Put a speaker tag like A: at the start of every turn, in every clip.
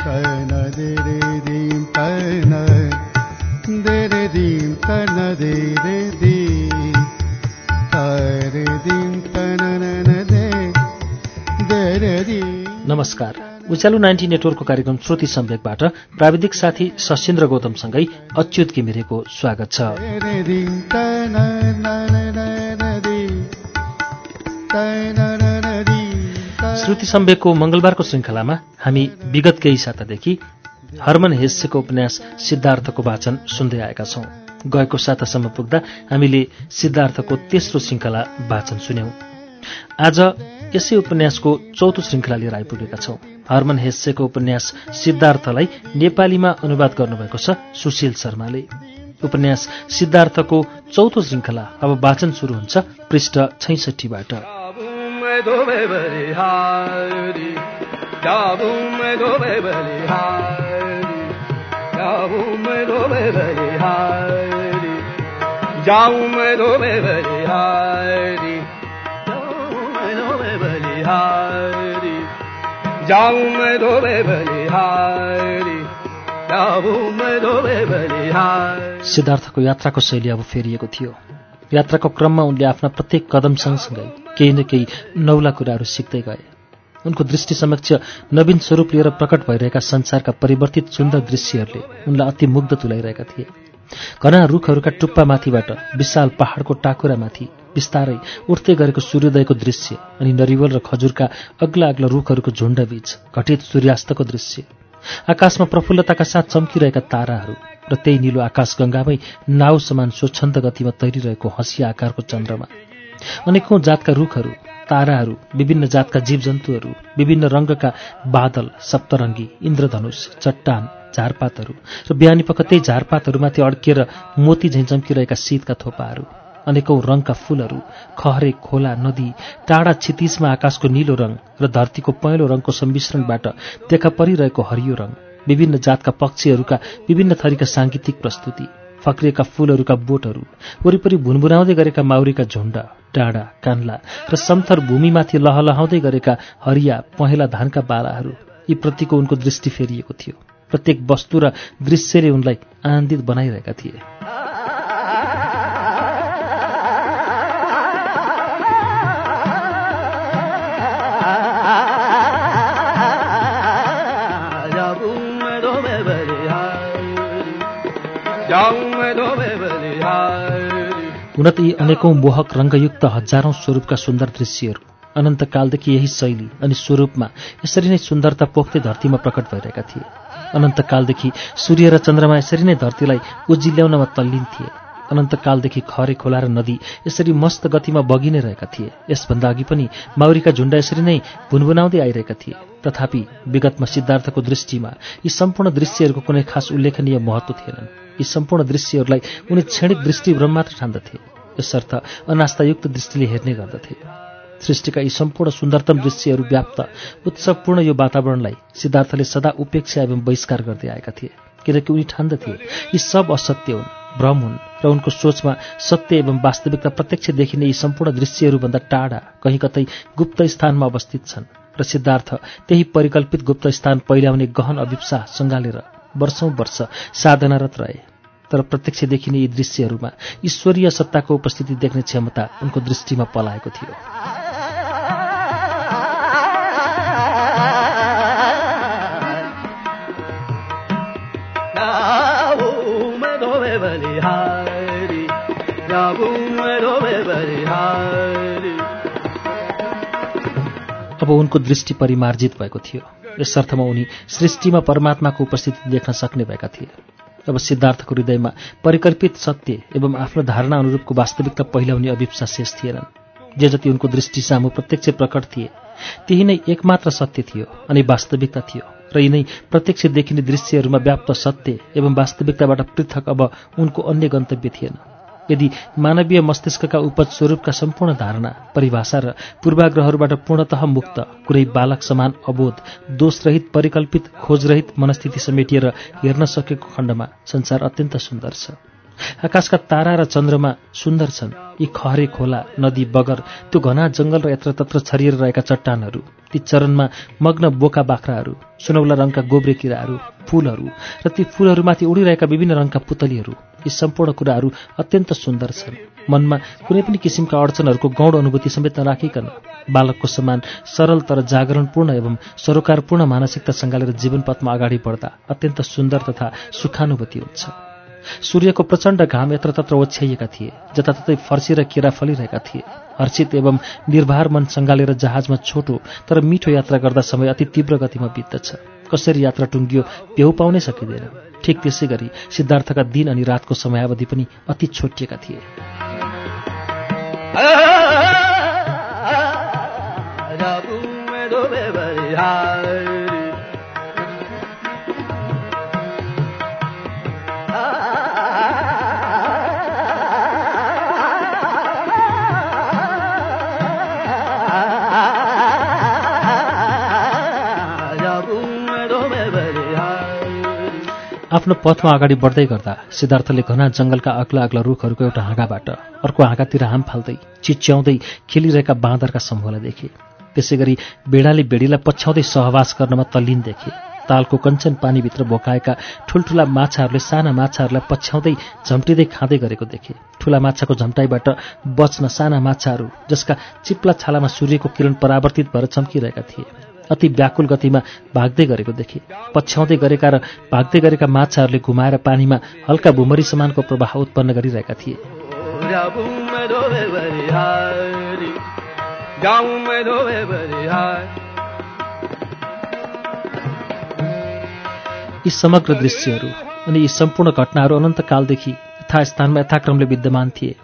A: तन दे तन तरे तन
B: नमस्कार। उज्यालो नाइन्टी नेटवर्कको कार्यक्रम श्रुति सम्वेकबाट प्राविधिक साथी सशिन्द्र गौतमसँगै अच्युत घिमिरेको स्वागत छ। श्रुति सम्वेकको मंगलबारको श्रृङ्खलामा हामी विगत केही सातादेखि हर्मन हेस्सेको उपन्यास सिद्धार्थको वाचन सुन्दै आएका छौं। गएको सातासम्म पुग्दा हामीले सिद्धार्थको तेस्रो श्रृङ्खला वाचन सुन्यौं। आज यसै उपन्यासको चौथो श्रृङ्खला लिएर आइपुगेका छौं। हर्मन हेस्सेको उपन्यास सिद्धार्थलाई नेपालीमा अनुवाद गर्नुभएको छ सुशील शर्माले। उपन्यास सिद्धार्थको चौथो श्रृङ्खला अब वाचन सुरु हुन्छ पृष्ठ छैसठीबाट।
C: दो बलिहारी जाऊं मैं दो बलिहारी जाऊं मैं दो बलिहारी
B: सिद्धार्थको यात्राको शैली अब फेरिएको थियो। यात्राको क्रममा उनले आफ्ना प्रत्येक कदम सँगसँगै केही न केही नौला कुराहरू सिक्दै गए। उनको दृष्टि समक्ष नवीन स्वरूप लिएर प्रकट भइरहेका संसारका परिवर्तित सुन्दर दृश्यहरूले उनलाई अति मुग्ध तुलाइरहेका थिए। घना रुखहरूका टुप्पामाथिबाट विशाल पहाडको टाकुरामाथि बिस्तारै उठ्दै गरेको सूर्योदयको दृश्य अनि नरिवल र खजुरका अग्ला अग्ला रुखहरूको झुण्डबीच घटित सूर्यास्तको दृश्य। आकाशमा प्रफुल्लताका साथ चम्किरहेका ताराहरू र त्यही निलो आकाश गङ्गामै नाउ समान स्वच्छन्द गतिमा तैरिरहेको हँसिया आकारको चन्द्रमा। अनेकौं जातका रुखहरू ताराहरू विभिन्न जातका जीवजन्तुहरू विभिन्न रङ्गका बादल सप्तरङ्गी इन्द्रधनुष चट्टान झारपातहरू र बिहानी पख त्यही झारपातहरूमाथि अड्किएर मोती झैँ शीतका थोपाहरू अनेकौं रङका फूलहरू खहरे खोला नदी टाढा क्षितिजमा आकाशको निलो रङ र धरतीको पहेँलो रङको सम्मिश्रणबाट देखा परिरहेको हरियो रङ। विभिन्न जातका पक्षीहरूका विभिन्न थरीका साङ्गीतिक प्रस्तुति फक्रिएका फूलहरूका बोटहरू वरिपरि भुनभुनाउँदै गरेका माउरीका झुण्ड डाँडा कान्ला र समथर भूमिमाथि लहलहाउँदै गरेका हरिया पहेँला धानका बालाहरू यी प्रतिको उनको दृष्टि फेरिएको थियो। प्रत्येक वस्तु र दृश्यले उनलाई आनन्दित बनाइरहेका थिए। हुन त यी अनेकौं मोहक रङ्गयुक्त हजारौं स्वरूपका सुन्दर दृश्यहरू अनन्तकालदेखि यही शैली अनि स्वरूपमा यसरी नै सुन्दरता पोख्दै धरतीमा प्रकट भइरहेका थिए। अनन्तकालदेखि सूर्य र चन्द्रमा यसरी नै धरतीलाई उजिल्याउनमा तल्लीन थिए। अनन्तकालदेखि खरे खोला र नदी यसरी मस्त गतिमा बगि नै रहेका थिए। यसभन्दा अघि पनि माउरीका झुण्डा यसरी नै भुनभुनाउँदै आइरहेका थिए। तथापि विगतमा सिद्धार्थको दृष्टिमा यी सम्पूर्ण दृश्यहरूको कुनै खास उल्लेखनीय महत्व थिएनन्। यी सम्पूर्ण दृश्यहरूलाई उनी क्षणिक दृष्टिभ्रम मात्र ठान्दथे। यसर्थ अनास्थायुक्त दृष्टिले हेर्ने गर्दथे। सृष्टिका यी सम्पूर्ण सुन्दरतम दृश्यहरू व्याप्त उत्सवपूर्ण यो वातावरणलाई सिद्धार्थले सदा उपेक्षा एवं बहिष्कार गर्दै आएका थिए। किनकि उनी ठान्दथे। यी सब असत्य हुन्। भ्रम हुन् र उनको सोचमा सत्य एवं वास्तविकता प्रत्यक्ष देखिने यी सम्पूर्ण दृश्यहरूभन्दा टाढा कहीँ कतै गुप्त स्थानमा अवस्थित छन्। र सिद्धार्थ त्यही परिकल्पित गुप्त स्थान पहिल्याउने गहन अभिप्सा सङ्घालेर वर्षौं वर्ष साधनारत रहे। तर प्रत्यक्ष देखिने यी दृश्यहरूमा ईश्वरीय सत्ताको उपस्थिति देख्ने क्षमता उनको दृष्टिमा पलाएको थियो। अब उनको दृष्टि परिमार्जित भएको थियो। यस अर्थमा उनी सृष्टिमा परमात्माको उपस्थिति देख्न सक्ने भएका थिए। अब सिद्धार्थको हृदयमा परिकल्पित सत्य एवं आफ्नो धारणा अनुरूपको वास्तविकता पहिल्याउने अभिप्सा शेष थिएनन्। जे जति उनको दृष्टि सामु प्रत्यक्ष प्रकट थिए त्यही नै एकमात्र सत्य थियो अनि वास्तविकता थियो। र यिनै प्रत्यक्ष देखिने दृश्यहरूमा व्याप्त सत्य एवं वास्तविकताबाट पृथक अब उनको अन्य गन्तव्य थिएन। यदि मानवीय मस्तिष्कका उपज स्वरूपका सम्पूर्ण धारणा परिभाषा र पूर्वाग्रहहरूबाट पूर्णतः मुक्त कुनै बालक समान अबोध दोषरहित परिकल्पित खोजरहित मनस्थिति समेटिएर हेर्न सकेको खण्डमा संसार अत्यन्त सुन्दर छ। आकाशका तारा र चन्द्रमा सुन्दर छन्। यी खहरे खोला नदी बगर त्यो घना जङ्गल र यत्रतत्र छरिएर रहेका चट्टानहरू ती चरणमा मग्न बोका बाख्राहरू सुनौला रङका गोब्रे किराहरू फूलहरू र ती फूलहरूमाथि उडिरहेका विभिन्न रङका पुतलीहरू यी सम्पूर्ण कुराहरू अत्यन्त सुन्दर छन्। मनमा कुनै पनि किसिमका अडचनहरूको गौड अनुभूति समेत नराखिकन बालकको समान सरल तर जागरणपूर्ण एवं सरोकारपूर्ण मानसिकता सङ्घालेर जीवनपथमा अगाडि बढ्दा अत्यन्त सुन्दर तथा सुखानुभूति हुन्छ। सूर्यको प्रचण्ड घाम यत्रतत्र ओछ्याइएका थिए जताततै फर्सी र केरा फलिरहेका थिए हर्षित एवं निर्भर मन सङ्घालेर जहाजमा छोटो तर मिठो यात्रा गर्दा समय अति तीव्र गतिमा बित्दछ कसरी यात्रा टुङ्गियो पेउ पाउनै सकिँदैन ठिक त्यसै गरी सिद्धार्थका दिन अनि रातको समयावधि पनि अति छोटिएका थिए आफ्नो पथमा अगाडि बढ्दै गर्दा सिद्धार्थले घना जङ्गलका अग्ला अग्ला रुखहरूको एउटा हाँगाबाट अर्को हाँगातिर हाम फाल्दै चिच्याउँदै खेलिरहेका बाँदरका समूहलाई देखे। त्यसै गरी बेडाले बेडीलाई पछ्याउँदै सहवास गर्नमा तल्लीन देखे। तालको कञ्चन पानीभित्र बोकाएका ठुल्ठुला माछाहरूले साना माछाहरूलाई पछ्याउँदै झम्टिँदै खाँदै गरेको देखे। ठुला माछाको झम्टाइबाट बच्न साना माछाहरू जसका चिप्ला छालामा सूर्यको किरण परावर्तित भएर चम्किरहेका थिए। अति व्याकुल गतिमा भाग्दै गरेको देखे। पछ्याउँदै गरेका र भाग्दै गरेका माछाहरूले घुमाएर पानीमा हल्का भुमरी समानको प्रवाह उत्पन्न गरिरहेका थिए। यी समग्र दृश्यहरू अनि यी सम्पूर्ण घटनाहरू अनन्तकालदेखि यथास्थानमा यथाक्रमले विद्यमान थिए।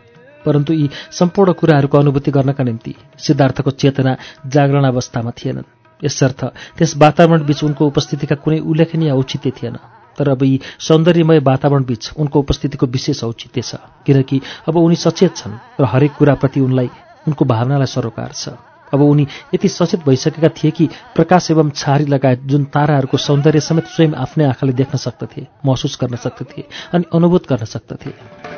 B: परन्तु यी सम्पूर्ण कुराहरूको अनुभूति गर्नका निम्ति सिद्धार्थको चेतना जागरण अवस्थामा थिएनन्। यसर्थ त्यस वातावरणबीच उनको उपस्थितिका कुनै उल्लेखनीय औचित्य थिएन। तर अब यी सौन्दर्यमय वातावरणबीच उनको उपस्थितिको विशेष औचित्य छ। किनकि अब उनी सचेत छन् र हरेक कुराप्रति उनलाई उनको भावनालाई सरोकार छ। अब उनी यति सचेत भइसकेका थिए कि प्रकाश एवं छारी लगायत जुन ताराहरूको सौन्दर्य समेत स्वयं आफ्नै आँखाले देख्न सक्दथे महसुस गर्न सक्दथे अनि अनुभूत गर्न सक्दथे।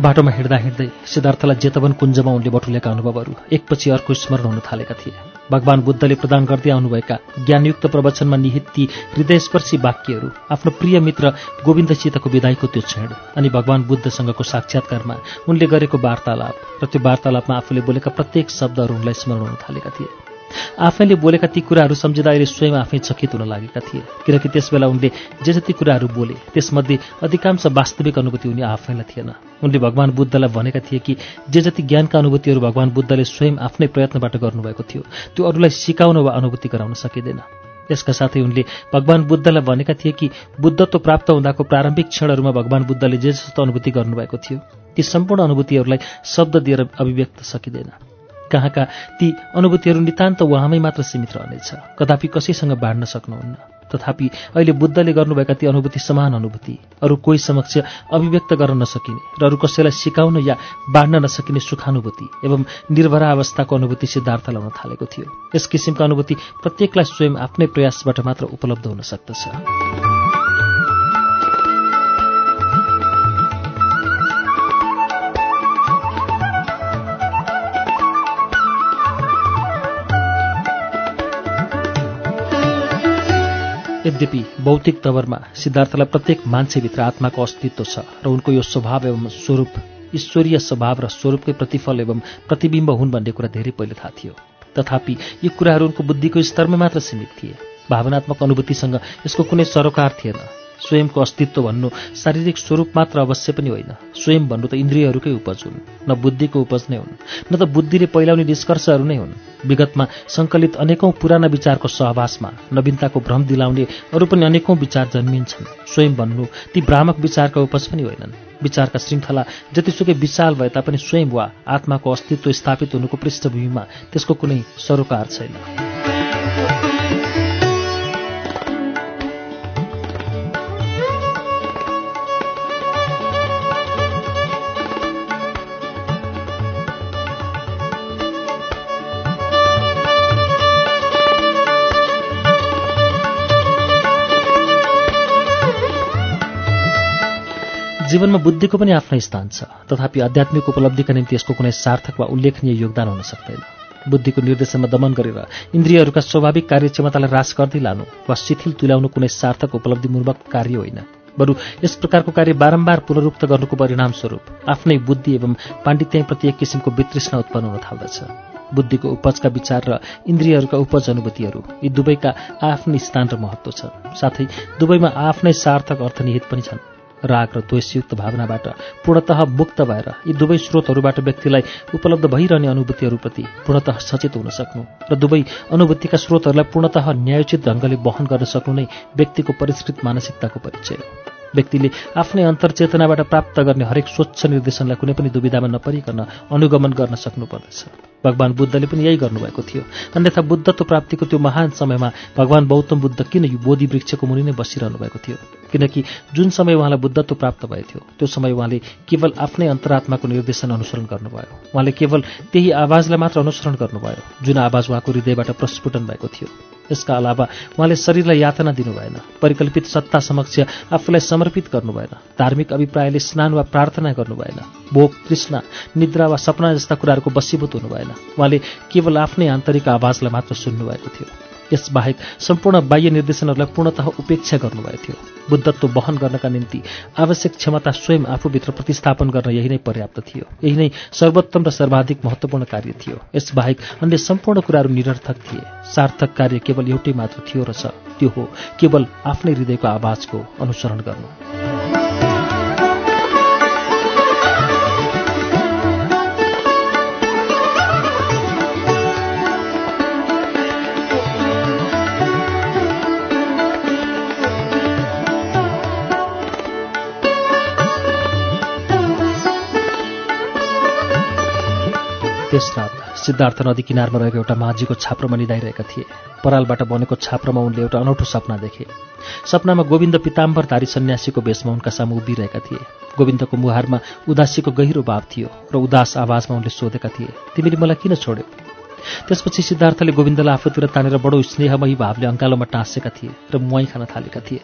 B: बाटोमा हिँड्दा हिँड्दै सिद्धार्थलाई जेतवन कुञ्जमा उनले बटुलेका अनुभवहरू एकपछि अर्को स्मरण हुन थालेका थिए। भगवान बुद्धले प्रदान गर्दै आउनुभएका ज्ञानयुक्त प्रवचनमा निहित ती हृदयस्पर्शी वाक्यहरू आफ्नो प्रिय मित्र गोविन्दसितको विदाईको त्यो क्षण अनि भगवान बुद्धसँगको साक्षात्कारमा उनले गरेको वार्तालाप र त्यो वार्तालापमा आफूले बोलेका प्रत्येक शब्दहरू उनलाई स्मरण हुन थालेका थिए। आफैले बोलेका ती कुराहरू सम्झिँदा अहिले स्वयं आफै चकित हुन लागेका थिए। किनकि त्यसबेला उनले जे जति कुराहरू बोले त्यसमध्ये अधिकांश वास्तविक अनुभूति उनी आफैलाई थिएन। उनले भगवान् बुद्धलाई भनेका थिए कि जे जति ज्ञानका अनुभूतिहरू भगवान् बुद्धले स्वयं आफ्नै प्रयत्नबाट गर्नुभएको थियो त्यो अरूलाई सिकाउन वा अनुभूति गराउन सकिँदैन। यसका साथै उनले भगवान् बुद्धलाई भनेका थिए कि बुद्धत्व प्राप्त हुँदाको प्रारम्भिक क्षणहरूमा भगवान् बुद्धले जे जस्तो अनुभूति गर्नुभएको थियो ती सम्पूर्ण अनुभूतिहरूलाई शब्द दिएर अभिव्यक्त सकिँदैन। कहाँका ती अनुभूतिहरू नितान्त उहाँमै मात्र सीमित रहनेछ। कदापि कसैसँग बाँड्न सक्नुहुन्न। तथापि अहिले बुद्धले गर्नुभएका ती अनुभूति समान अनुभूति। अरू कोही समक्ष अभिव्यक्त गर्न नसकिने र अरू कसैलाई सिकाउन या बाँड्न नसकिने सुखानुभूति एवं निर्भरा अवस्थाको अनुभूति सिद्धार्थ लाउन थालेको थियो। यस किसिमको अनुभूति प्रत्येकलाई स्वयं आफ्नै प्रयासबाट मात्र उपलब्ध हुन सक्दछ। यद्यपि भौतिक तवरमा सिद्धार्थलाई प्रत्येक मान्छेभित्र आत्माको अस्तित्व छ र उनको यो स्वभाव एवं स्वरूप ईश्वरीय स्वभाव र स्वरूपकै प्रतिफल एवं प्रतिबिम्ब हुन् भन्ने कुरा धेरै पहिले थाहा थियो। तथापि यी कुराहरू उनको बुद्धिको स्तरमा मात्र सीमित थिए। भावनात्मक अनुभूतिसँग यसको कुनै सरोकार थिएन। स्वयंको अस्तित्व भन्नु शारीरिक स्वरूप मात्र अवश्य पनि होइन। स्वयं भन्नु त इन्द्रियहरूकै उपज हुन् न बुद्धिको उपज नै हुन् न त बुद्धिले पहिलाउने निष्कर्षहरू नै हुन्। विगतमा सङ्कलित अनेकौँ पुराना विचारको सहवासमा नवीनताको भ्रम दिलाउने अरू पनि अनेकौँ विचार जन्मिन्छन्। स्वयं भन्नु ती भ्रामक विचारका उपज पनि होइनन्। विचारका श्रृङ्खला जतिसुकै विशाल भए तापनि स्वयं वा आत्माको अस्तित्व स्थापित हुनुको पृष्ठभूमिमा त्यसको कुनै सरोकार छैन। जीवनमा बुद्धिको पनि आफ्नै स्थान छ। तथापि आध्यात्मिक उपलब्धिका निम्ति यसको कुनै सार्थक वा उल्लेखनीय योगदान हुन सक्दैन। बुद्धिको निर्देशनमा दमन गरेर इन्द्रियहरूका स्वाभाविक कार्यक्षमतालाई ह्रास गर्दै लानु वा शिथिल तुल्याउनु कुनै सार्थक उपलब्धिमूलक कार्य होइन। बरु यस प्रकारको कार्य बारम्बार पुनरुक्त गर्नुको परिणामस्वरूप आफ्नै बुद्धि एवं पाण्डित्यप्रति एक किसिमको वितृष्णा उत्पन्न हुन थाल्दछ। बुद्धिको उपजका विचार र इन्द्रियहरूका उपज अनुभूतिहरू यी दुवैका आफ्नै स्थान र महत्त्व छ साथै दुवैमा आफ्नै सार्थक अर्थनिहित पनि छन्। राग र द्वेषयुक्त भावनाबाट पूर्णतः मुक्त भएर यी दुवै स्रोतहरूबाट व्यक्तिलाई उपलब्ध भइरहने अनुभूतिहरूप्रति पूर्णतः सचेत हुन सक्नु र दुवै अनुभूतिका स्रोतहरूलाई पूर्णतः न्यायोचित ढङ्गले वहन गर्न सक्नु नै व्यक्तिको परिष्कृत मानसिकताको परिचय हो। व्यक्तिले आफ्नै अन्तर्चेतनाबाट प्राप्त गर्ने हरेक स्वच्छ निर्देशनलाई कुनै पनि दुविधामा नपरिकन अनुगमन गर्न सक्नुपर्दछ। भगवान् बुद्धले पनि यही गर्नुभएको थियो। अन्यथा बुद्धत्व प्राप्तिको त्यो महान समयमा भगवान् गौतम बुद्ध किन यो बोधि वृक्षको मुनि नै बसिरहनु भएको थियो? किनकि जुन समय उहाँलाई बुद्धत्व प्राप्त भएको थियो त्यो समय उहाँले केवल आफ्नै अन्तरात्माको निर्देशन अनुसरण गर्नुभयो। उहाँले केवल त्यही आवाजलाई मात्र अनुसरण गर्नुभयो जुन आवाज उहाँको हृदयबाट प्रस्फुटन भएको थियो। यसका अलावा उहाँले शरीरलाई यातना दिनु भएन परिकल्पित सत्ता समक्ष आफूलाई समर्पित गर्नु भएन धार्मिक अभिप्रायले स्नान वा प्रार्थना गर्नु भएन भोग तृष्णा निद्रा वा सपना जस्ता कुराहरूको बसीभूत हुनु भएन उहाँले केवल आफ्नै आन्तरिक आवाजलाई मात्र सुन्नुभएको थियो। यसबाहेक सम्पूर्ण बाह्य निर्देशनहरूलाई पूर्णतः उपेक्षा गर्नुभएको थियो। बुद्धत्व वहन गर्नका निम्ति आवश्यक क्षमता स्वयं आफूभित्र प्रतिस्थापन गर्न यही नै पर्याप्त थियो। यही नै सर्वोत्तम र सर्वाधिक महत्त्वपूर्ण कार्य थियो। यसबाहेक अन्य सम्पूर्ण कुराहरू निरर्थक थिए। सार्थक कार्य केवल एउटै मात्र थियो र छ। त्यो हो केवल आफ्नै हृदयको आवाजको अनुसरण गर्नु। त्यस रात सिद्धार्थ नदी किनारमा रहेको एउटा माझीको छाप्रोमा निधाइरहेका थिए। परालबाट बनेको छाप्रोमा उनले एउटा अनौठो सपना देखे। सपनामा गोविन्द पिताम्बरधारी सन्यासीको भेषमा उनका सामु उभिरहेका थिए। गोविन्दको मुहारमा उदासीको गहिरो भाव थियो र उदास आवाजमा उनले सोधेका थिए तिमीले मलाई किन छोड्यौ? त्यसपछि सिद्धार्थले गोविन्दलाई आफूतिर तानेर बडो स्नेहमयी भावले अङ्गालोमा टाँसेका थिए र मुवाई खान थालेका थिए।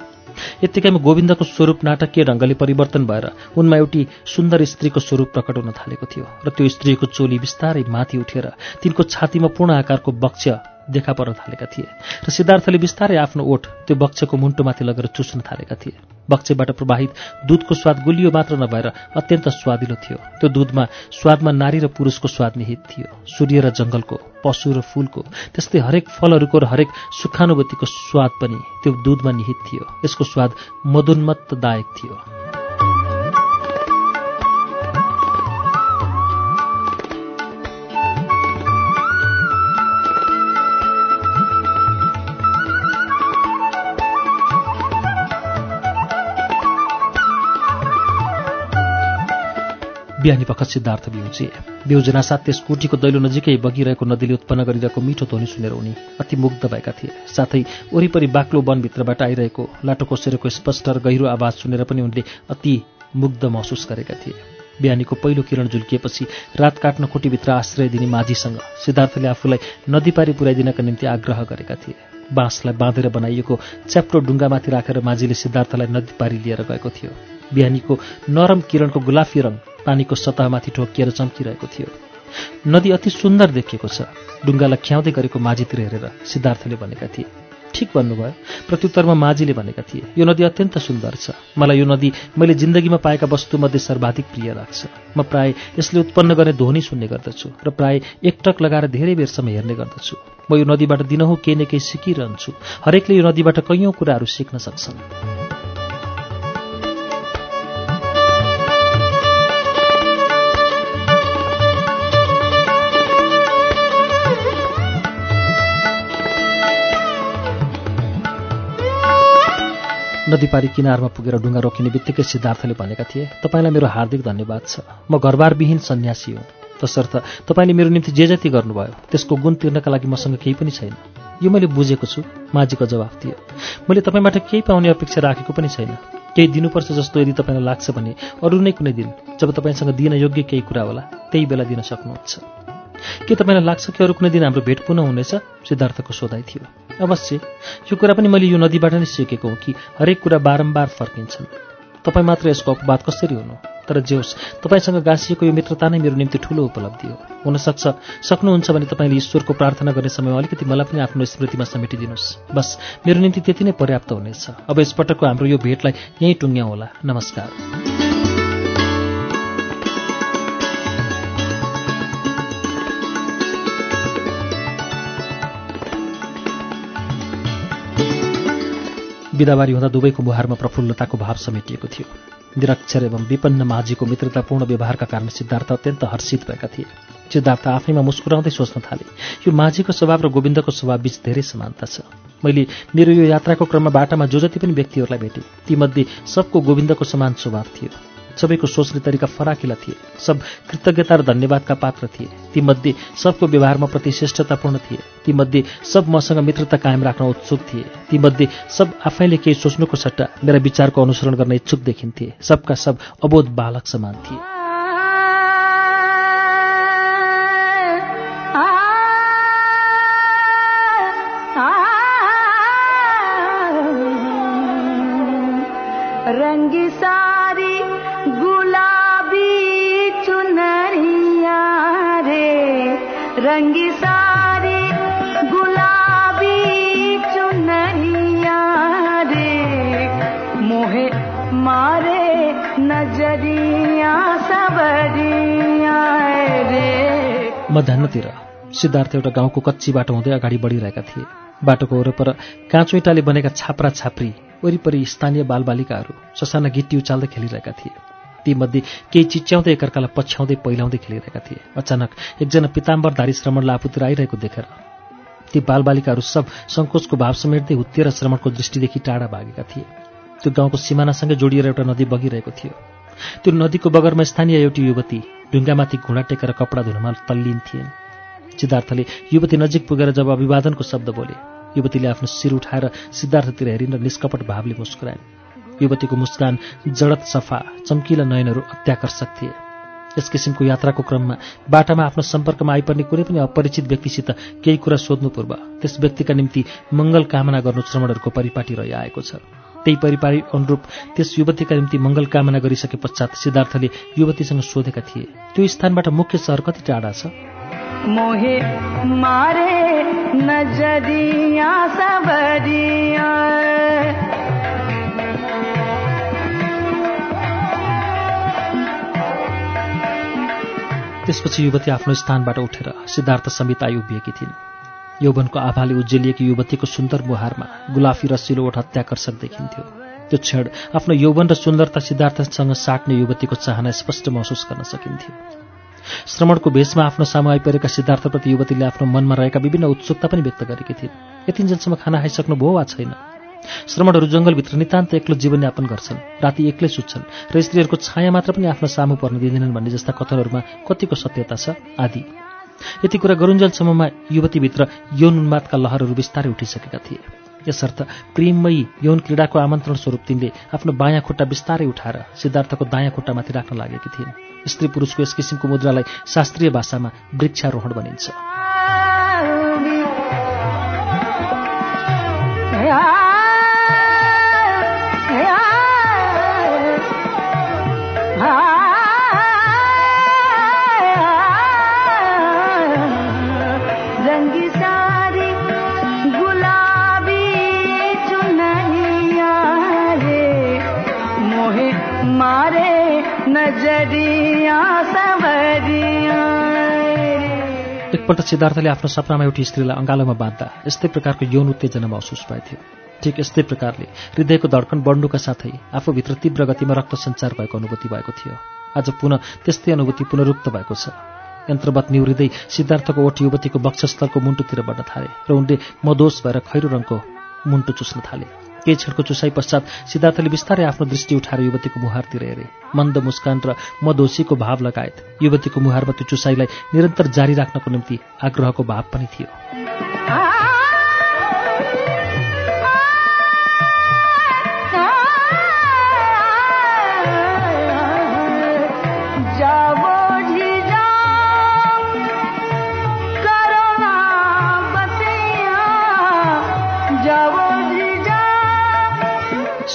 B: यत्तिकैमा गोविन्दको स्वरूप नाटकीय ढङ्गले परिवर्तन भएर उनमा एउटी सुन्दर स्त्रीको स्वरूप प्रकट हुन थालेको थियो र त्यो स्त्रीको चोली बिस्तारै माथि उठेर तिनको छातीमा पूर्ण आकारको बक्ष देखा पर्न थालेका थिए र सिद्धार्थले बिस्तारै आफ्नो ओठ त्यो बक्छको मुन्टोमाथि लगेर चुस्न थालेका थिए। बक्छबाट प्रवाहित दुधको स्वाद गुलियो मात्र नभएर अत्यन्त स्वादिलो थियो। त्यो दुधमा स्वादमा नारी र पुरुषको स्वाद निहित थियो। सूर्य र जङ्गलको पशु र फूलको त्यस्तै हरेक फलहरूको र हरेक सुखानुभूतिको स्वाद पनि त्यो दुधमा निहित थियो। यसको स्वाद मदोन्मत्तदायक थियो। बिहानी पख सिद्धार्थ बिउजे बिउजना साथ त्यस कोठीको दैलो नजिकै बगिरहेको नदीले उत्पन्न गरिरहेको मिठो ध्वनि सुनेर उनी अति मुग्ध भएका थिए। साथै वरिपरि बाक्लो वनभित्रबाट आइरहेको लाटो कोसेरको स्पष्ट र गहिरो आवाज सुनेर पनि उनले अति मुग्ध महसुस गरेका थिए। बिहानीको पहिलो किरण झुल्किएपछि रात काट्न कोटीभित्र आश्रय दिने माझीसँग सिद्धार्थले आफूलाई नदी पारी पुर्याइदिनका निम्ति आग्रह गरेका थिए। बाँसलाई बाँधेर बनाइएको च्याप्टो डुङ्गामाथि राखेर माझीले सिद्धार्थलाई नदी पारी लिएर गएको थियो। बिहानीको नरम किरणको गुलाफी रङ पानीको सतहमाथि ठोकिएर चम्किरहेको थियो। नदी अति सुन्दर देखिएको छ। डुङ्गालाई ख्याउँदै गरेको माझीतिर हेरेर सिद्धार्थले भनेका थिए ठिक भन्नुभयो। प्रत्युत्तरमा माझीले भनेका थिए यो नदी अत्यन्त सुन्दर छ। मलाई यो नदी मैले जिन्दगीमा पाएका वस्तुमध्ये सर्वाधिक प्रिय लाग्छ। म प्राय यसले उत्पन्न गर्ने ध्वनि सुन्ने गर्दछु र प्राय एकटक लगाएर धेरै बेरसम्म हेर्ने गर्दछु। म यो नदीबाट दिनहुँ केही न केही सिकिरहन्छु। हरेकले यो नदीबाट कैयौँ कुराहरू सिक्न सक्छन्। नदीपारी किनारमा पुगेर डुङ्गा रोकिने बित्तिकै सिद्धार्थले भनेका थिए तपाईँलाई मेरो हार्दिक धन्यवाद छ। म घरबारविहीन सन्यासी हुँ। तसर्थ तपाईँले मेरो निम्ति जे जति गर्नुभयो त्यसको गुण तिर्नका लागि मसँग केही पनि छैन। यो मैले बुझेको छु। माझीको जवाफ थियो मैले तपाईँबाट केही पाउने अपेक्षा राखेको पनि छैन। केही दिनुपर्छ जस्तो यदि तपाईँलाई लाग्छ भने अरू नै कुनै दिन जब तपाईँसँग दिन योग्य केही कुरा होला त्यही बेला दिन सक्नुहुन्छ। के तपाईँलाई लाग्छ कि अरू कुनै दिन हाम्रो भेट पुनः हुनेछ? सिद्धार्थको सोधाइ थियो। अवश्य। यो कुरा पनि मैले यो नदीबाट नै सिकेको हो कि हरेक कुरा बारम्बार फर्किन्छन्। तपाईँ मात्र यसको अपवाद कसरी हुनु? तर जे होस् तपाईँसँग गाँसिएको यो मित्रता नै मेरो निम्ति ठूलो उपलब्धि हो। हुनसक्छ। सक्नुहुन्छ भने तपाईँले ईश्वरको प्रार्थना गर्ने समयमा अलिकति मलाई पनि आफ्नो स्मृतिमा समेटिदिनुहोस्। बस मेरो निम्ति त्यति नै पर्याप्त हुनेछ। अब यसपटकको हाम्रो यो भेटलाई यहीँ टुङ्ग्याउँ होला। नमस्कार। बिदाबारी हुँदा दुवैको मुहारमा प्रफुल्लताको भाव समेटिएको थियो। निरक्षर एवं विपन्न माझीको मित्रतापूर्ण व्यवहारका कारण सिद्धार्थ अत्यन्त हर्षित भएका थिए। सिद्धार्थ आफैमा मुस्कुराउँदै सोच्न थाले यो माझीको स्वभाव र गोविन्दको स्वभाव बीच धेरै समानता छ। मैले मेरो यो यात्राको क्रममा बाटामा जो जति पनि व्यक्तिहरूलाई भेटेँ तीमध्ये सबको गोविन्दको समान स्वभाव थियो। सबैको सोच्ने तरिका फराकिला थिए। सब कृतज्ञता र धन्यवादका पात्र थिए। तीमध्ये सबको व्यवहारमा प्रति श्रेष्ठतापूर्ण थिए। तीमध्ये सब मसँग मित्रता कायम राख्न उत्सुक थिए। तीमध्ये सब आफैले केही सोच्नुको सट्टा मेरा विचारको अनुसरण गर्न इच्छुक देखिन्थे। सबका सब अबोध बालक समान थिए। सिद्धार्थ एउटा गाउँको कच्ची बाटो हुँदै अगाडि बढिरहेका थिए। बाटोको वरपर काँचो इँटाले बनेका छाप्रा छाप्री वरिपरि स्थानीय बालबालिकाहरू ससाना गिट्टी उचाल्दै खेलिरहेका थिए। तीमध्ये केही चिच्याउँदै एकअर्कालाई पछ्याउँदै पहिलाउँदै खेलिरहेका थिए। अचानक एकजना पिताम्बरधारी श्रमणलाई आफूतिर आइरहेको देखेर ती बालबालिकाहरू सब सङ्कोचको भाव समेट्दै हुत्तिएर श्रमणको दृष्टिदेखि टाढा भागेका थिए। त्यो गाउँको सिमानासँगै जोडिएर एउटा नदी बगिरहेको थियो। त्यो नदीको बगरमा स्थानीय एउटी युवती ढुङ्गामाथि घुँडा टेकेर कपडा धुनमा तल्लीन थिइन्। सिद्धार्थले युवती नजिक पुगेर जब अभिवादनको शब्द बोले युवतीले आफ्नो शिर उठाएर सिद्धार्थतिर हेरिन र निष्कपट भावले मुस्कुराइन्। युवतीको मुस्कान जडत सफा चम्किला नयनहरू अत्याकर्षक थिए। यस किसिमको यात्राको क्रममा बाटामा आफ्नो सम्पर्कमा आइपर्ने कुनै पनि अपरिचित व्यक्तिसित केही कुरा सोध्नु पूर्व त्यस व्यक्तिका निम्ति मङ्गल कामना गर्नु श्रमणहरूको परिपाटी रहिआएको छ। त्यही परिपाटी अनुरूप त्यस युवतीका निम्ति मङ्गल कामना गरिसके पश्चात सिद्धार्थले युवतीसँग सोधेका थिए त्यो स्थानबाट मुख्य सहर कति टाढा छ?
D: मोहे मारे नजरिया सबरिया
B: त्यसपछि युवती आफ्नो स्थानबाट उठेर सिद्धार्थ समेत आई उभिएकी थिइन्। यौवनको आभाले उज्जेलिएकी युवतीको सुन्दर मुहारमा गुलाफी रसिलो ओठ अत्याकर्षक देखिन्थ्यो। त्यो क्षण आफ्नो यौवन र सुन्दरता सिद्धार्थसँग साट्ने युवतीको चाहना स्पष्ट महसुस गर्न सकिन्थ्यो। श्रमणको भेषमा आफ्नो सामु आइपरेका सिद्धार्थप्रति युवतीले आफ्नो मनमा रहेका विभिन्न उत्सुकता पनि व्यक्त गरेकी थिइन्। यतिन्जेलसम्म खाना खाइसक्नुभयो वा छैन? श्रमणहरू जङ्गलभित्र नितान्त एक्लो जीवनयापन गर्छन् राति एक्लै सुत्छन् र स्त्रीहरूको छाया मात्र पनि आफ्नो सामु पर्न दिँदैनन् भन्ने जस्ता कथनहरूमा कतिको सत्यता छ आदि? यति कुरा गरुन्जेलसम्ममा युवतीभित्र यौन उन्मादका लहरहरू बिस्तारै उठिसकेका थिए। यसर्थ प्रेममयी यौन क्रीडाको आमन्त्रण स्वरूप तिनले आफ्नो बायाँ खुट्टा बिस्तारै उठाएर सिद्धार्थको दायाँ खुट्टामाथि राख्न लागेकी थिइन्। स्त्री पुरुषको यस किसिमको मुद्रालाई शास्त्रीय भाषामा वृक्षारोहण भनिन्छ। एकपल्ट सिद्धार्थले आफ्नो सपनामा एउटी स्त्रीलाई अँगालोमा बाँध्दा यस्तै प्रकारको यौन उत्तेजना महसुस पाइथ्यो। ठिक यस्तै प्रकारले हृदयको धड्कन बढ्नुका साथै आफूभित्र तीव्र गतिमा रक्त सञ्चार भएको अनुभूति भएको थियो। आज पुनः त्यस्तै अनुभूति पुनरुक्त भएको छ। यन्त्रवत निवृँदै सिद्धार्थको ओठ युवतीको वक्षस्थलको मुन्टुतिर बढ्न थाले र उनले मदोष भएर खैरो रङको मुन्टु चुस्न थाले। केही क्षणको चुसाइ पश्चात सिद्धार्थले बिस्तारै आफ्नो दृष्टि उठाएर युवतीको मुहारतिर हेरे। मन्द मुस्कान र मदोषीको भाव लगायत युवतीको मुहारमा त्यो चुसाइलाई निरन्तर जारी राख्नको निम्ति आग्रहको भाव पनि थियो।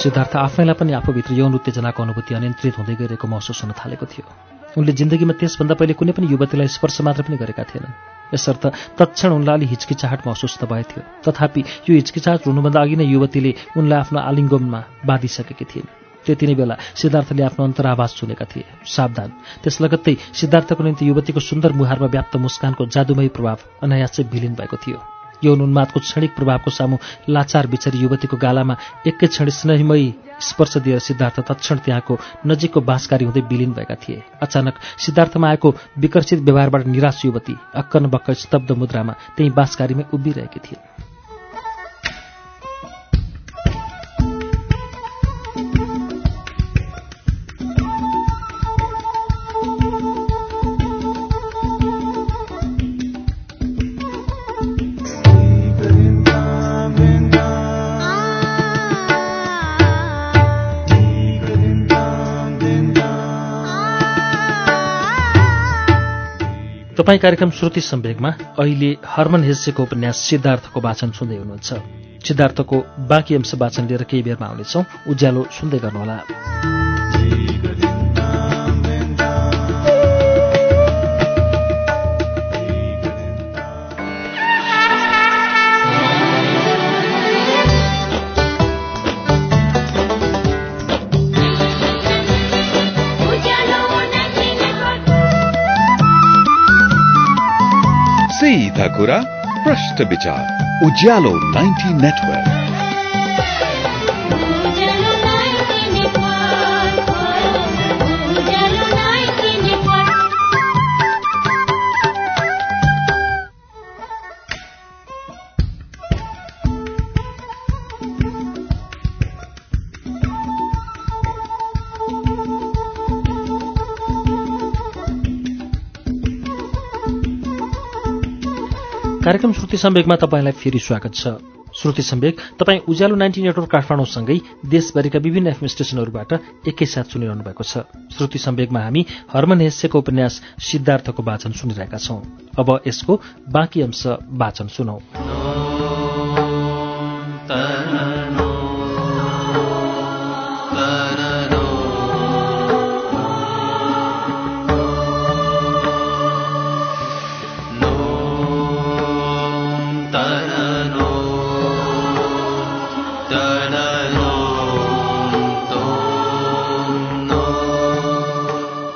B: सिद्धार्थ आफैलाई पनि आफूभित्र यौन उत्तेजनाको अनुभूति अनियन्त्रित हुँदै गइरहेको महसुस हुन थालेको थियो। उनले जिन्दगीमा त्यसभन्दा पहिले कुनै पनि युवतीलाई स्पर्श मात्र पनि गरेका थिएनन्। यसर्थ तत्क्षण उनलाई अलि हिचकिचाहट महसुस त भए थियो तथापि यो हिचकिचाहट हुनुभन्दा अघि नै युवतीले उनलाई आफ्नो आलिङ्गनमा बाँधिसकेकी थिइन्। त्यति नै बेला सिद्धार्थले आफ्नो अन्तरावाज सुनेका थिए। सावधान। त्यस लगत्तै सिद्धार्थको निम्ति युवतीको सुन्दर मुहारमा व्याप्त मुस्कानको जादुमय प्रभाव अनायासै विलिन भएको थियो। यौन उन्मादको क्षणिक प्रभावको सामु लाचार बिछरी युवतीको गालामा एकै क्षण स्नेहमयी स्पर्श दिएर सिद्धार्थ तत्क्षण त्यहाँको नजिकको बाँसकारी हुँदै विलिन भएका थिए। अचानक सिद्धार्थमा आएको विकर्षित व्यवहारबाट निराश युवती अक्कन बक्क स्तब्ध मुद्रामा त्यही बाँसकारीमै उभिरहेकी थिए तपाईँ कार्यक्रम श्रुति सम्वेकमा अहिले हर्मन हेस्सेको उपन्यास सिद्धार्थको वाचन सुन्दै हुनुहुन्छ। सिद्धार्थको बाँकी अंश वाचन लिएर केही बेरमा आउनेछौँ। उज्यालो सुन्दै गर्नुहोला।
E: सीधा कुरा प्रश्न विचार उज्यालो 90 नेटवर्क
B: कार्यक्रम श्रुति सम्वेकमा तपाईँलाई फेरि स्वागत छ। श्रुति सम्वेक तपाईँ उज्यालो नाइन्टी नेटवर्क काठमाडौँसँगै देशभरिका विभिन्न एफएम स्टेशनहरूबाट एकैसाथ सुनिरहनु भएको छ। श्रुति सम्वेकमा हामी हर्मन हेस्सेको उपन्यास सिद्धार्थको वाचन सुनिरहेका छौं। अब यसको बाँकी अंश वाचन सुनौ।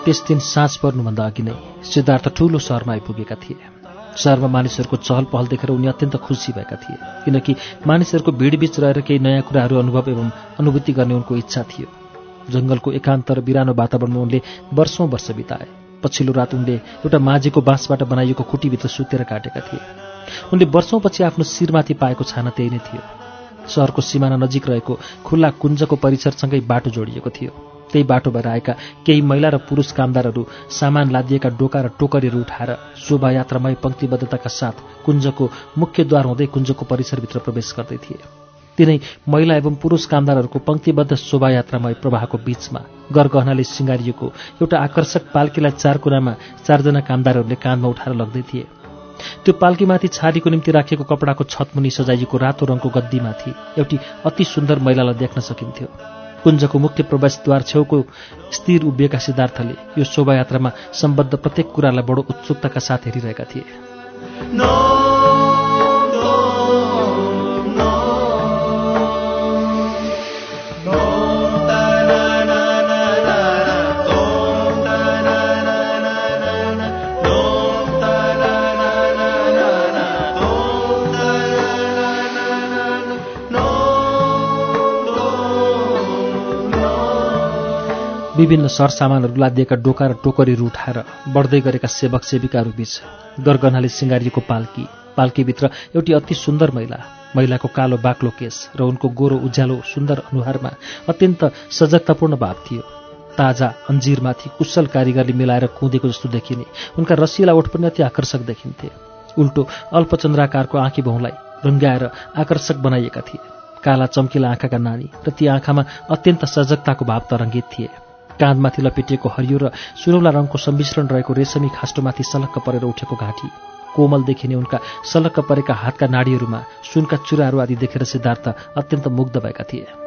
B: त्यस दिन साँझ पर्नुभन्दा अघि नै सिद्धार्थ ठूलो सहरमा आइपुगेका थिए। सहरमा मानिसहरूको चहल पहल देखेर उनी अत्यन्त खुसी भएका थिए किनकि मानिसहरूको भिडबीच रहेर केही नयाँ कुराहरू अनुभव एवं अनुभूति गर्ने उनको इच्छा थियो। जंगलको एकान्त र बिरानो वातावरणमा उनले वर्षौं वर्ष बिताए। पछिल्लो रात उनले एउटा माझीको बाँसबाट बनाइएको खुटीभित्र सुतेर काटेका थिए। उनले वर्षौंपछि आफ्नो शिरमाथि पाएको छाना त्यही नै थियो। सहरको सिमाना नजिक रहेको खुल्ला कुञ्जको परिसरसँगै बाटो जोडिएको थियो। त्यही भएर आएका केही महिला र पुरुष कामदारहरू सामान लादिएका डोका र टोकरीहरू उठाएर शोभायात्रामय पङ्क्तिबद्धताका साथ कुञ्जको मुख्य द्वार हुँदै कुञ्जको परिसरभित्र प्रवेश गर्दै थिए। तिनै महिला एवं पुरुष कामदारहरूको पङ्क्तिबद्ध शोभायात्रामय प्रवाहको बीचमा गरगहनाले सिँगारिएको एउटा आकर्षक पाल्कीलाई चार कुरामा चारजना कामदारहरूले काँधमा उठाएर लग्दै थिए। त्यो पाल्कीमाथि छारीको निम्ति राखिएको कपडाको छतमुनि सजाइएको रातो रङको गद्दीमाथि एउटी अति सुन्दर महिलालाई देख्न सकिन्थ्यो। कुञ्जको मुख्य प्रवेशद्वार छेउको स्थिर उभिएका सिद्धार्थले यो शोभायात्रामा सम्बद्ध प्रत्येक कुरालाई बडो उत्सुकताका साथ हेरिरहेका थिए। विभिन्न सरसामानहरू लादिएका डोका र टोकरीहरू उठाएर बढ्दै गरेका सेवक सेविकाहरू बीच गरगनाले सिँगारिएको पाल्की पाल्कीभित्र एउटी अति सुन्दर महिला महिलाको कालो बाक्लो केस र उनको गोरो उज्यालो सुन्दर अनुहारमा अत्यन्त सजगतापूर्ण भाव थियो। ताजा अन्जिरमाथि कुशल कारिगरले मिलाएर कुँदेको जस्तो देखिने उनका रसिला ओठ पनि अति आकर्षक देखिन्थे। उल्टो अल्पचन्द्राकारको आँखी बहुलाई रुङ्गाएर आकर्षक बनाइएका थिए। काला चम्किला आँखाका नानी र ती आँखामा अत्यन्त सजगताको भाव तरङ्गित थिए। काँधमाथि लपेटिएको हरियो र सुनौला रङको सम्मिश्रण रहेको रेशमी खास्टोमाथि सलक्क परेर उठेको घाँटी। कोमल देखिने उनका सलक्क परेका हातका नाडीहरूमा सुनका चुराहरू आदि देखेर सिद्धार्थ अत्यन्त मुग्ध भएका थिए।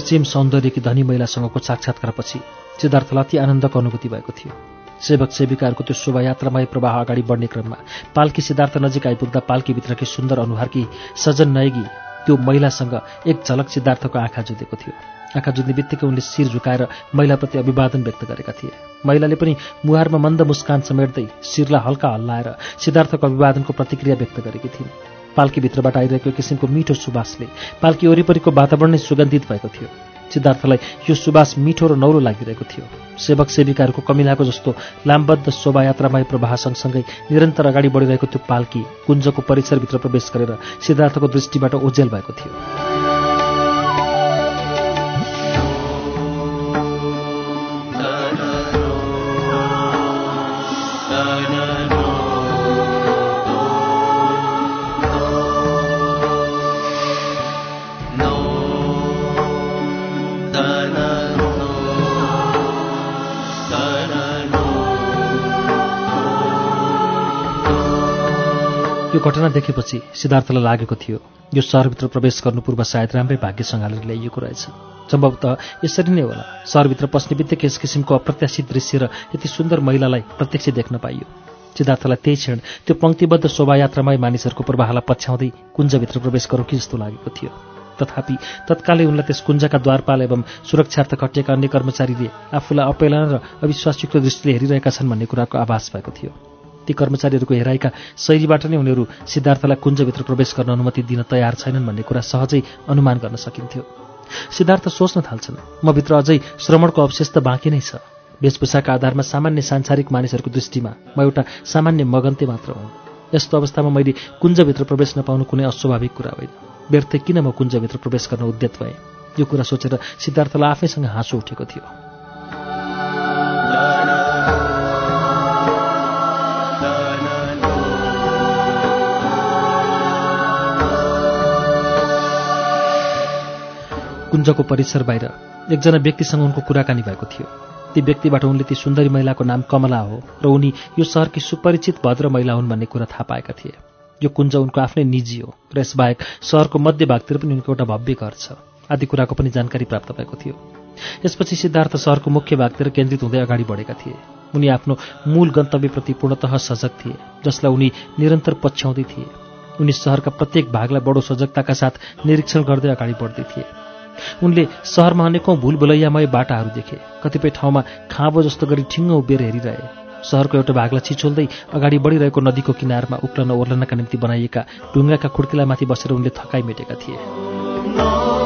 B: असीम सौन्दर्यकी धनी महिलासँगको साक्षात्कारपछि सिद्धार्थलाई आनन्दको अनुभूति भएको थियो। सेवक सेविकाहरूको त्यो शोभायात्रामय प्रवाह अगाडि बढ्ने क्रममा पाल्की सिद्धार्थ नजिक आइपुग्दा पाल्कीभित्रकी सुन्दर अनुहारकी सजन नयगी त्यो महिलासँग एक झलक सिद्धार्थको आँखा जुधेको थियो। आँखा जुझ्ने बित्तिकै उनले शिर झुकाएर महिलाप्रति अभिवादन व्यक्त गरेका थिए। महिलाले पनि मुहारमा मन्द मुस्कान समेट्दै शिरलाई हल्का हल्लाएर सिद्धार्थको अभिवादनको प्रतिक्रिया व्यक्त गरेकी थिइन्। पाल्कीभित्रबाट आइरहेको किसिमको मिठो सुवासले पाल्की वरिपरिको वातावरण नै सुगन्धित भएको थियो। सिद्धार्थलाई यो सुवास मिठो र नौलो लागिरहेको थियो। सेवक सेविकाहरूको कमिलाको जस्तो लामबद्ध शोभायात्रामय प्रवाह सँगसँगै निरन्तर अगाडि बढिरहेको त्यो पाल्की कुञ्जको परिसरभित्र प्रवेश गरेर सिद्धार्थको दृष्टिबाट ओझेल भएको थियो। घटना देखेपछि सिद्धार्थलाई लागेको थियो। यो सहरभित्र प्रवेश गर्नु पूर्व सायद राम्रै भाग्य ल्याइएको रहेछ। सम्भवतः यसरी नै होला। सहरभित्र पस्ने बित्तिकै यस किसिमको अप्रत्याशित दृश्य र यति सुन्दर महिलालाई प्रत्यक्ष देख्न पाइयो। सिद्धार्थलाई त्यही क्षण त्यो पङ्क्तिबद्ध शोभायात्रामै मानिसहरूको प्रवाहलाई पछ्याउँदै कुञ्जभित्र प्रवेश गरौँ कि जस्तो लागेको थियो। तथापि तत्कालै उनलाई त्यस कुञ्जका द्वारपाल एवं सुरक्षार्थ खटिएका अन्य कर्मचारीले आफूलाई अपेला र अविश्वासयुक्त दृष्टिले हेरिरहेका छन् भन्ने कुराको आभास भएको थियो। ती कर्मचारीहरूको हेराइका शैलीबाट नै उनीहरू सिद्धार्थलाई कुञ्जभित्र प्रवेश गर्न अनुमति दिन तयार छैनन् भन्ने कुरा सहजै अनुमान गर्न सकिन्थ्यो। सिद्धार्थ सोच्न थाल्छन् म भित्र अझै श्रमणको अवशेष त बाँकी नै छ। वेशभूषाका आधारमा सामान्य सांसारिक मानिसहरूको दृष्टिमा म एउटा सामान्य मगन्ते मात्र हुँ। यस्तो अवस्थामा मैले कुञ्जभित्र प्रवेश नपाउनु कुनै अस्वाभाविक कुरा होइन। व्यर्थ किन म कुञ्जभित्र प्रवेश गर्न उद्यत भएँ? यो कुरा सोचेर सिद्धार्थलाई आफैसँग हाँसो उठेको थियो। कुञ्जको परिसर बाहिर एकजना व्यक्तिसँग उनको कुराकानी भएको थियो। ती व्यक्तिबाट उनले ती सुन्दरी महिलाको नाम कमला हो र उनी यो सहरकी सुपरिचित भद्र महिला हुन् भन्ने कुरा थाहा पाएका थिए। यो कुञ्ज उनको आफ्नै निजी हो र यसबाहेक सहरको मध्य भागतिर पनि उनको एउटा भव्य घर छ आदि कुराको पनि जानकारी प्राप्त भएको थियो। यसपछि सिद्धार्थ सहरको मुख्य भागतिर केन्द्रित हुँदै अगाडि बढेका थिए। उनी आफ्नो मूल गन्तव्यप्रति पूर्णतः सजग थिए जसलाई उनी निरन्तर पछ्याउँदै थिए। उनी सहरका प्रत्येक भागलाई बडो सजगताका साथ निरीक्षण गर्दै अगाडि बढ्दै थिए। उनले सहरमा अनेकौँ भुलभुलैयामय बाटाहरू देखे। कतिपय ठाउँमा खाँबो जस्तो गरी ठिङ्ग उभिएर हेरिरहे। सहरको एउटा भागलाई छिचोल्दै अगाडि बढिरहेको नदीको किनारमा उक्लन ओर्लनका निम्ति बनाइएका ढुङ्गाका खुड्किलामाथि बसेर उनले थकाइ मेटेका थिए।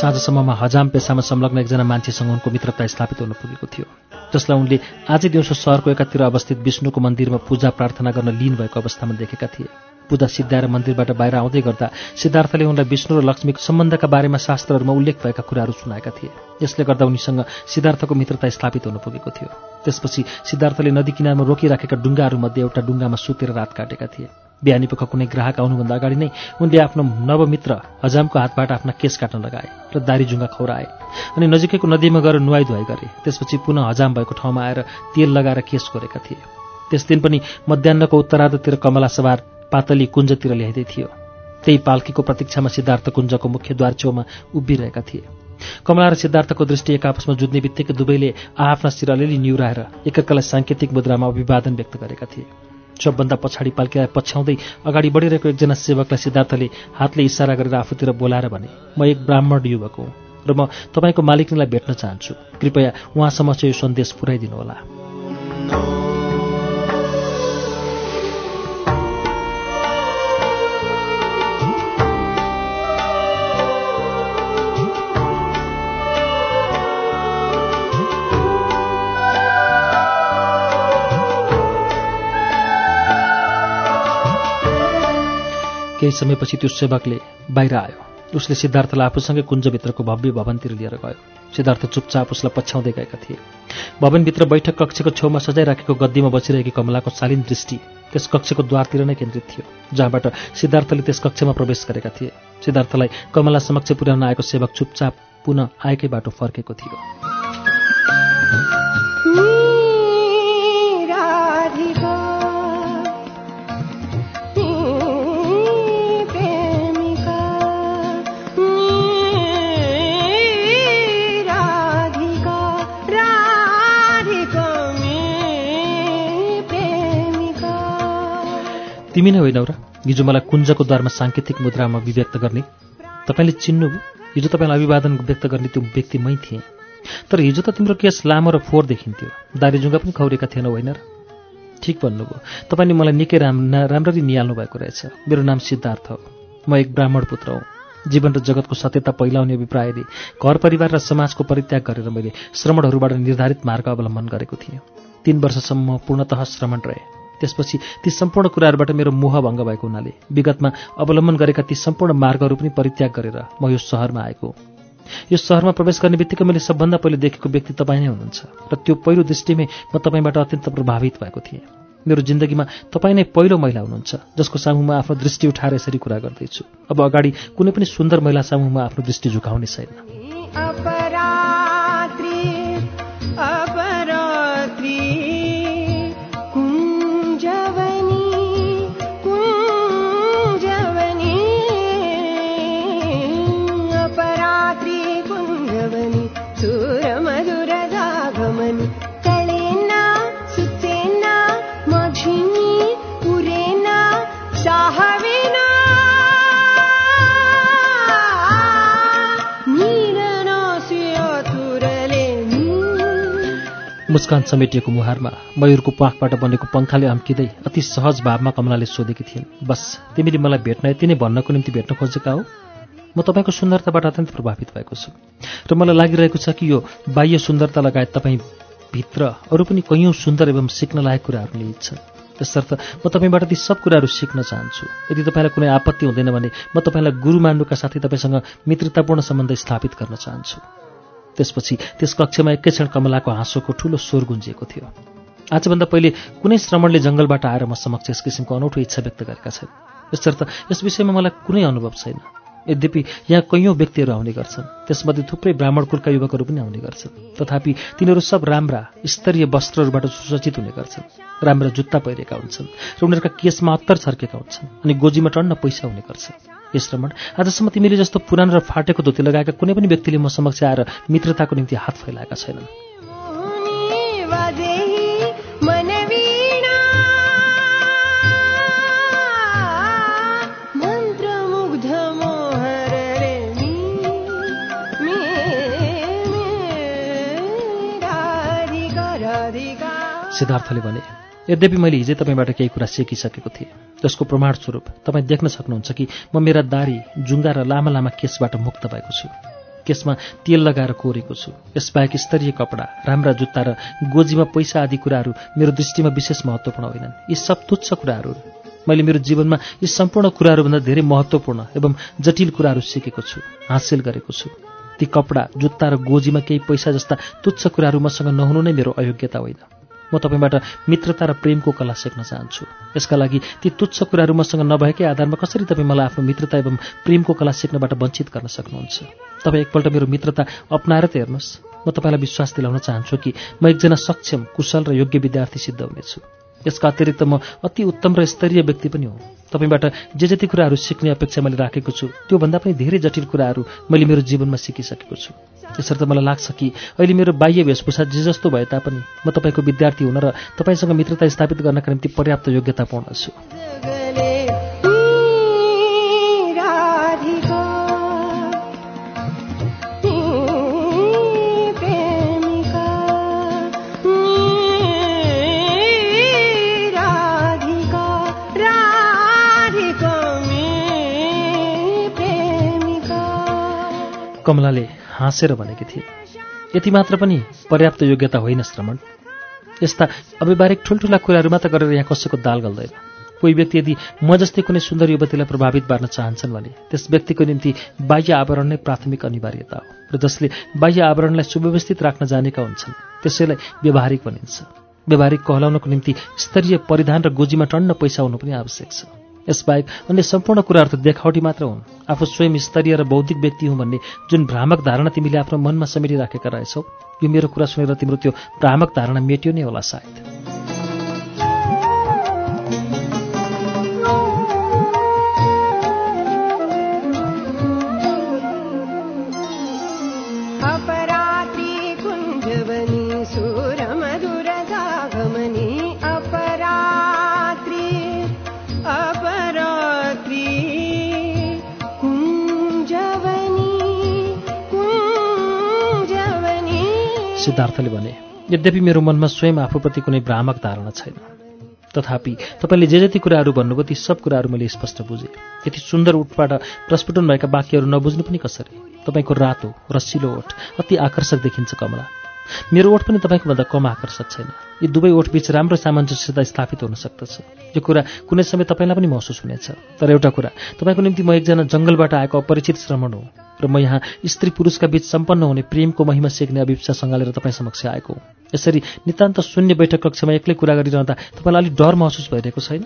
B: साँझसम्ममा हजाम पेसामा संलग्न एकजना मान्छेसँग उनको मित्रता स्थापित हुन पुगेको थियो जसलाई उनले आजै दिउँसो सहरको एकातिर अवस्थित विष्णुको मन्दिरमा पूजा प्रार्थना गर्न लिन भएको अवस्थामा देखेका थिए। पूजा सिद्धाएर मन्दिरबाट बाहिर आउँदै गर्दा सिद्धार्थले उनलाई विष्णु र लक्ष्मीको सम्बन्धका बारेमा शास्त्रहरूमा उल्लेख भएका कुराहरू सुनाएका थिए। यसले गर्दा उनीसँग सिद्धार्थको मित्रता स्थापित हुन पुगेको थियो। त्यसपछि सिद्धार्थले नदी किनारमा रोकिराखेका डुङ्गाहरूमध्ये एउटा डुङ्गामा सुतेर रात काटेका थिए। बिहानी पख कुनै ग्राहक आउनुभन्दा अगाडि नै उनले आफ्नो नवमित्र हजामको हातबाट आफ्ना केस काट्न लगाए र दारी जुङ्गा खौराए अनि नजिकैको नदीमा गएर नुहाई धुवाई गरे। त्यसपछि पुनः हजाम भएको ठाउँमा आएर तेल लगाएर केस कोरेका थिए। त्यस दिन पनि मध्याहको उत्तरार्धतिर कमला सवार पातली कुञ्जतिर ल्याइँदै थियो। त्यही पाल्कीको प्रतीक्षामा सिद्धार्थ कुञ्जको मुख्य द्वार छेउमा उभिरहेका थिए। कमला र सिद्धार्थको दृष्टि एक आपसमा जुझ्ने बित्तिकै दुवैले आफ्ना शिर अलिअलि निहुराएर एकअर्कालाई साङ्केतिक मुद्रामा अभिवादन व्यक्त गरेका थिए। सबभन्दा पछाडि पाल्कीलाई पछ्याउँदै अगाडि बढिरहेको एकजना सेवकलाई सिद्धार्थले हातले इसारा गरेर आफूतिर बोलाएर भने म एक ब्राह्मण युवक हुँ र म तपाईँको मालिकनीलाई भेट्न चाहन्छु। कृपया उहाँसम्म चाहिँ यो सन्देश पुर्याइदिनुहोला केही समयपछि त्यो सेवकले बाहिर आयो। उसले सिद्धार्थलाई आफूसँगै कुञ्जभित्रको भव्य भवनतिर लिएर गयो। सिद्धार्थ चुपचाप उसलाई पछ्याउँदै गएका थिए। भवनभित्र बैठक कक्षको छेउमा सजाइराखेको गद्दीमा बसिरहेकी कमलाको शालीन दृष्टि त्यस कक्षको द्वारतिर नै केन्द्रित थियो जहाँबाट सिद्धार्थले त्यस कक्षमा प्रवेश गरेका थिए। सिद्धार्थलाई कमला समक्ष पुर्याउन आएको सेवक चुपचाप पुनः आएकै बाटो फर्केको थियो। तिमी नै होइनौ र हिजो मलाई कुञ्जको द्वारमा साङ्केतिक मुद्रामा अभिव्यक्त गर्ने। तपाईँले चिन्नुभयो हिजो तपाईँलाई अभिवादन व्यक्त गर्ने त्यो व्यक्ति मै थिएँ। तर हिजो त तिम्रो केस लामो र फोहोर देखिन्थ्यो। दारीजुङ्गा पनि खौरेका थिएनौ होइन र? ठिक भन्नुभयो। तपाईँले मलाई निकै राम राम्ररी निहाल्नु भएको रहेछ। मेरो नाम सिद्धार्थ हो। म एक ब्राह्मण पुत्र हुँ। जीवन र जगतको सत्यता पहिलाउने अभिप्रायले घर परिवार र समाजको परित्याग गरेर मैले श्रमणहरूबाट निर्धारित मार्ग अवलम्बन गरेको थिएँ। तीन वर्षसम्म पूर्णतः श्रमण रहेँ। त्यसपछि ती सम्पूर्ण कुराहरूबाट मेरो मोह भङ्ग भएको हुनाले विगतमा अवलम्बन गरेका ती सम्पूर्ण मार्गहरू पनि परित्याग गरेर म यो सहरमा आएको। यो सहरमा प्रवेश गर्ने बित्तिकै मैले सबभन्दा पहिले देखेको व्यक्ति तपाईँ नै हुनुहुन्छ र त्यो पहिलो दृष्टिमै म तपाईँबाट अत्यन्त प्रभावित भएको थिएँ। मेरो जिन्दगीमा तपाईँ नै पहिलो महिला हुनुहुन्छ जसको सामु म आफ्नो दृष्टि उठाएर यसरी कुरा गर्दैछु। अब अगाडि कुनै पनि सुन्दर महिला सामु म आफ्नो दृष्टि झुकाउने छैन। मुस्कान समेटिएको मुहारमा मयूरको पाखबाट बनेको पङ्खाले अम्किँदै अति सहज भावमा कमलाले सोधेकी थिइन् बस तिमीले मलाई भेट्न यति नै भन्नको निम्ति भेट्न खोजेका हो? म तपाईँको सुन्दरताबाट अत्यन्त प्रभावित भएको छु। र मलाई लागिरहेको छ कि यो बाह्य सुन्दरता लगायत तपाईँ भित्र अरू पनि कैयौँ सुन्दर एवं सिक्न लायक कुराहरू निहित छन्। त्यसर्थ म तपाईँबाट ती सब कुराहरू सिक्न चाहन्छु। यदि तपाईँलाई कुनै आपत्ति हुँदैन भने म तपाईँलाई गुरु मान्नुका साथै तपाईँसँग मित्रतापूर्ण सम्बन्ध स्थापित गर्न चाहन्छु। त्यसपछि त्यस कक्षमा एकै क्षण कमलाको हाँसोको ठूलो स्वर गुन्जिएको थियो। आजभन्दा पहिले कुनै श्रमणले जङ्गलबाट आएर म समक्ष यस किसिमको अनौठो इच्छा व्यक्त गरेका छन्। यसर्थ यस विषयमा मलाई कुनै अनुभव छैन। यद्यपि यहाँ कैयौँ व्यक्तिहरू आउने गर्छन् त्यसमध्ये थुप्रै ब्राह्मण कुलका युवकहरू पनि आउने गर्छन् तथापि तिनीहरू सब राम्रा स्तरीय वस्त्रहरूबाट सुसज्जित हुने गर्छन् राम्रा जुत्ता पहिरेका हुन्छन् र उनीहरूका केसमा अत्तर छर्केका हुन्छन् अनि गोजीमा टन्न पैसा हुने गर्छ यस रमण आजसम्म तिमीले जस्तो पुरानो र फाटेको धोती लगाएका कुनै पनि व्यक्तिले म समक्ष आएर मित्रताको निम्ति हात फैलाएका छैनन्। सिद्धार्थले भने यद्यपि मैले हिजै तपाईँबाट केही कुरा सिकिसकेको थिएँ जसको प्रमाण स्वरूप तपाईँ देख्न सक्नुहुन्छ कि म मेरा दारी जुङ्गा र लामा लामा केसबाट मुक्त भएको छु। केसमा तेल लगाएर कोरेको छु। यसबाहेक स्तरीय कपडा राम्रा जुत्ता र गोजीमा पैसा आदि कुराहरू मेरो दृष्टिमा विशेष महत्त्वपूर्ण होइनन्। यी सब तुच्छ कुराहरू मैले मेरो जीवनमा यी सम्पूर्ण कुराहरूभन्दा धेरै महत्त्वपूर्ण एवं जटिल कुराहरू सिकेको छु हासिल गरेको छु। ती कपडा जुत्ता र गोजीमा केही पैसा जस्ता तुच्छ कुराहरू मसँग नहुनु नै मेरो अयोग्यता होइन। म तपाईँबाट मित्रता र प्रेमको कला सिक्न चाहन्छु। यसका लागि ती तुच्छ कुराहरू मसँग नभएकै आधारमा कसरी तपाईँ मलाई आफ्नो मित्रता एवं प्रेमको कला सिक्नबाट वञ्चित गर्न सक्नुहुन्छ? तपाईँ एकपल्ट मेरो मित्रता अप्नाएर त हेर्नुहोस्। म तपाईँलाई विश्वास दिलाउन चाहन्छु कि म एकजना सक्षम कुशल र योग्य विद्यार्थी सिद्ध हुनेछु। यसका अतिरिक्त म अति उत्तम र स्तरीय व्यक्ति पनि हुँ। तपाईँबाट जे जति कुराहरू सिक्ने अपेक्षा मैले राखेको छु त्योभन्दा पनि धेरै जटिल कुराहरू मैले मेरो जीवनमा सिकिसकेको छु। त्यसर्थ मलाई लाग्छ कि अहिले मेरो बाह्य वेशभूषा जे जस्तो भए तापनि म तपाईँको विद्यार्थी हुन र तपाईँसँग मित्रता स्थापित गर्नका निम्ति पर्याप्त योग्यतापूर्ण छु। कमलाले हाँसेर भनेकी थिए। यति मात्र पनि पर्याप्त योग्यता होइन श्रमण। यस्ता अव्यवहारिक ठुल्ठुला कुराहरू मात्र गरेर यहाँ कसैको दाल गल्दैन। कोही व्यक्ति यदि म जस्तै कुनै सुन्दर युवतीलाई प्रभावित पार्न चाहन्छन् भने त्यस व्यक्तिको निम्ति बाह्य आवरण नै प्राथमिक अनिवार्यता हो र जसले बाह्य आवरणलाई सुव्यवस्थित राख्न जानेका हुन्छन् त्यसैलाई व्यवहारिक भनिन्छ। व्यवहारिक कहलाउनको निम्ति स्तरीय परिधान र गोजीमा टन्न पैसा हुनु पनि आवश्यक छ। यसबाहेक अन्य सम्पूर्ण कुराहरू त देखावटी मात्र हुन्। आफू स्वयं स्तरीय र बौद्धिक व्यक्ति हुँ भन्ने जुन भ्रामक धारणा तिमीले आफ्नो मनमा समेटिराखेका रहेछौ यो मेरो कुरा सुनेर तिम्रो त्यो भ्रामक धारणा मेट्यो नै होला सायद। सिद्धार्थले भने यद्यपि मेरो मनमा स्वयं आफूप्रति कुनै भ्रामक धारणा छैन तथापि तपाईँले जे जति कुराहरू भन्नुभयो ती सब कुराहरू मैले स्पष्ट बुझेँ। यति सुन्दर उठबाट प्रस्फुटन भएका वाक्यहरू नबुझ्नु पनि कसरी? तपाईँको रातो रसिलो ओठ अति आकर्षक देखिन्छ कमला। मेरो ओठ पनि तपाईँको भन्दा कम आकर्षक छैन। यी दुवै ओठबीच राम्रो सामञ्जस्यता स्थापित हुन सक्दछ। यो कुरा कुनै समय तपाईँलाई पनि महसुस हुनेछ। तर एउटा कुरा तपाईँको निम्ति म एकजना जङ्गलबाट आएको अपरिचित श्रमण हो र म यहाँ स्त्री पुरुषका बीच सम्पन्न हुने प्रेमको महिमा सेक्ने अभिप्सा सँगालेर तपाईँ समक्ष आएको हुँ। यसरी नितान्त शून्य बैठक कक्षमा एक्लै कुरा गरिरहँदा तपाईँलाई अलिक डर महसुस भइरहेको छैन?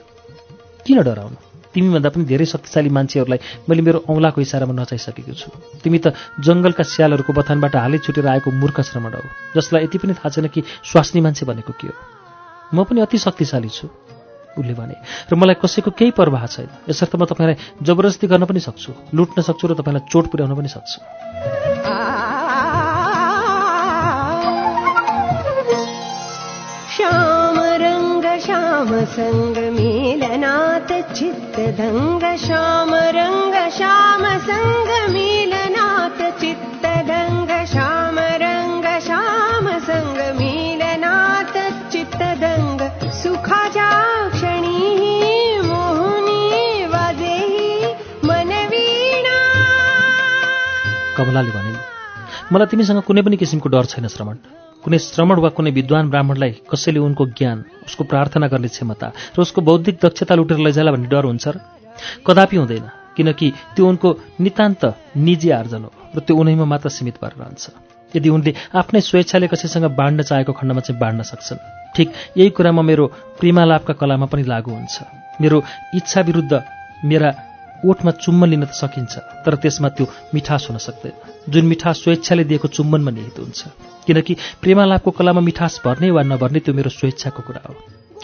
B: किन डराउनु? तिमीभन्दा पनि धेरै शक्तिशाली मान्छेहरूलाई मैले मेरो औँलाको इसारामा नचाइसकेको छु। तिमी त जङ्गलका स्यालहरूको बथानबाट हालै छुटेर आएको मूर्ख श्रमण हो जसलाई यति पनि थाहा छैन कि स्वास्नी मान्छे भनेको के हो? म पनि अति शक्तिशाली छु उसले भने। र मलाई कसैको केही प्रवाह छैन यसर्थ म तपाईँलाई जबरजस्ती गर्न पनि सक्छु लुट्न सक्छु र तपाईँलाई चोट पुर्याउन पनि सक्छु।
F: श्याम रङ्ग श्याम सङ्ग। चित्तदङ्ग श्याम रङ्ग श्याम मेलनाथ चित्तदङ्ग श्याम रङ्ग श्याम सङ्ग मेलनाथ चित्तदङ्ग सुखाच्या क्षणी मोहिनी वाजेही मनवीणा
B: कमलाले भने मलाई तिमीसँग कुनै पनि किसिमको डर छैन श्रवण कुनै श्रमण वा कुनै विद्वान ब्राह्मणलाई कसैले उनको ज्ञान उसको प्रार्थना गर्ने क्षमता र उसको बौद्धिक दक्षता लुटेर लैजाला भन्ने डर हुन्छ र? कदापि हुँदैन किनकि त्यो उनको नितान्त निजी आर्जन हो र त्यो उनैमा मात्र सीमित भएर रहन्छ। यदि उनले आफ्नै स्वेच्छाले कसैसँग बाँड्न चाहेको खण्डमा चाहिँ बाँड्न सक्छन्। ठिक यही कुरामा मेरो प्रेमालापका कलामा पनि लागू हुन्छ। मेरो इच्छा विरुद्ध मेरा ओठमा चुम्बन लिन त सकिन्छ तर त्यसमा त्यो मिठास हुन सक्दैन। जुन मिठास स्वेच्छाले दिएको चुम्बनमा निहित हुन्छ। किनकि प्रेमालापको कलामा मिठास भर्ने वा नभर्ने त्यो मेरो स्वेच्छाको कुरा हो।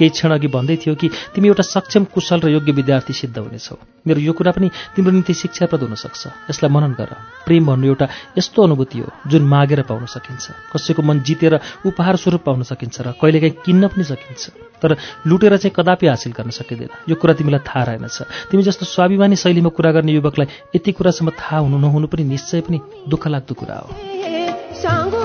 B: केही क्षण अघि भन्दै थियो कि तिमी एउटा सक्षम कुशल र योग्य विद्यार्थी सिद्ध हुनेछौ। मेरो यो कुरा पनि तिम्रो निम्ति शिक्षाप्रद हुन सक्छ यसलाई मनन गर। प्रेम भन्नु एउटा यस्तो अनुभूति हो जुन मागेर पाउन सकिन्छ। कसैको मन जितेर उपहार स्वरूप पाउन सकिन्छ र कहिलेकाहीँ किन्न पनि सकिन्छ। तर लुटेर चाहिँ कदापि हासिल गर्न सकिँदैन। यो कुरा तिमीलाई थाहा रहेनछ। तिमी जस्तो स्वाभिमानी शैलीमा कुरा गर्ने युवकलाई यति कुरासम्म थाहा हुनु नहुनु पनि निश्चय पनि दुःख लाग्दो कुरा हो।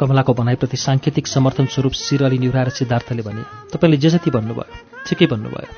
B: कमलाको भनाइप्रति साङ्केतिक समर्थन स्वरूप शिर अलि निहुराएर सिद्धार्थले भने तपाईँले जे जति भन्नुभयो ठिकै भन्नुभयो।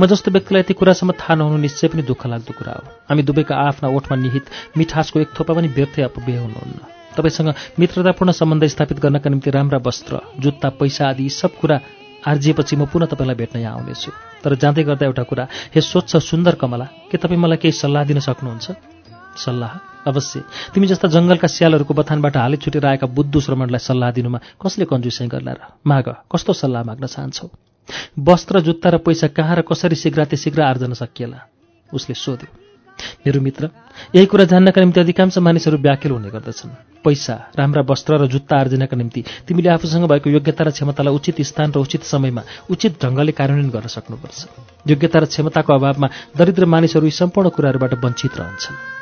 B: म जस्तो व्यक्तिलाई यति कुरासम्म थाहा नहुनु निश्चय पनि दुःख लाग्दो कुरा हो। हामी दुवैका आफ्ना ओठमा निहित मिठासको एक थोपा पनि व्यर्थै अपव्यय हुनुहुन्न। तपाईँसँग मित्रतापूर्ण सम्बन्ध स्थापित गर्नका निम्ति राम्रा वस्त्र जुत्ता पैसा आदि सब कुरा आर्जिएपछि म पुनः तपाईँलाई भेट्न यहाँ आउनेछु। तर जाँदै गर्दा एउटा कुरा हे स्वच्छ सुन्दर कमला के तपाईँ मलाई केही सल्लाह दिन सक्नुहुन्छ? सल्लाह अवश्य। तिमी जस्ता जङ्गलका स्यालहरूको बथानबाट हालै छुटेर आएका बुद्धु श्रमणलाई सल्लाह दिनुमा कसले कन्जुसै गर्ला र? माग कस्तो सल्लाह माग्न चाहन्छौ? वस्त्र जुत्ता र पैसा कहाँ र कसरी शीघ्राति शीघ्र आर्जन सकिएला? उसले सोध्यो। मेरो मित्र यही कुरा जान्नका निम्ति अधिकांश मानिसहरू व्याकुल हुने गर्दछन्। पैसा राम्रा वस्त्र र जुत्ता आर्जनका निम्ति तिमीले आफूसँग भएको योग्यता र क्षमतालाई उचित स्थान र उचित समयमा उचित ढङ्गले कार्यान्वयन गर्न सक्नुपर्छ। योग्यता र क्षमताको अभावमा दरिद्र मानिसहरू यी सम्पूर्ण कुराहरूबाट वञ्चित रहन्छन्।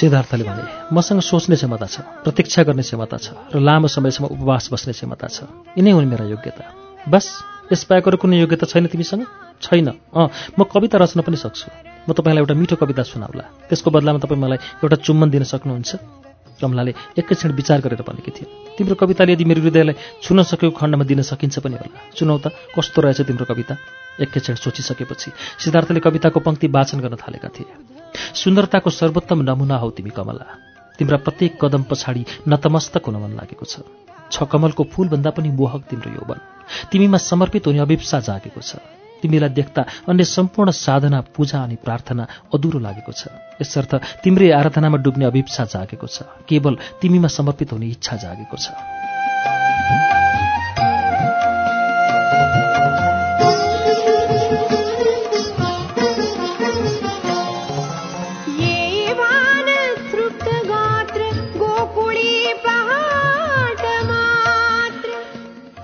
B: सिद्धार्थले भने मसँग सोच्ने क्षमता छ प्रतीक्षा गर्ने क्षमता छ र लामो समयसम्म उपवास बस्ने क्षमता छ। यिनै हुन् मेरा योग्यता। बस यसबाहेक अरू कुनै योग्यता छैन तिमीसँग? छैन। अँ म कविता रच्न पनि सक्छु। म तपाईँलाई एउटा मिठो कविता सुनाउला। त्यसको बदलामा तपाईँ मलाई एउटा चुम्बन दिन सक्नुहुन्छ? कमलाले एकैक्षण विचार गरेर भनेकी थिए। तिम्रो कविताले यदि मेरो हृदयलाई छुन सकेको खण्डमा दिन सकिन्छ पनि होला। सुनौ त कस्तो रहेछ तिम्रो कविता? एकैक्षण सोचिसकेपछि सिद्धार्थले कविताको पङ्क्ति वाचन गर्न थालेका थिए। सुन्दरताको सर्वोत्तम नमुना हौ तिमी कमला। तिम्रा प्रत्येक कदम पछाडि नतमस्तक हुन मन लागेको छ। छ कमलको फूलभन्दा पनि मोहक तिम्रो यौवन। तिमीमा समर्पित हुने अभिप्सा जागेको छ। तिमीलाई देख्दा अन्य सम्पूर्ण साधना पूजा अनि प्रार्थना अधुरो लागेको छ। यसर्थ तिम्रै आराधनामा डुब्ने अभिप्सा जागेको छ। केवल तिमीमा समर्पित हुने इच्छा जागेको छ।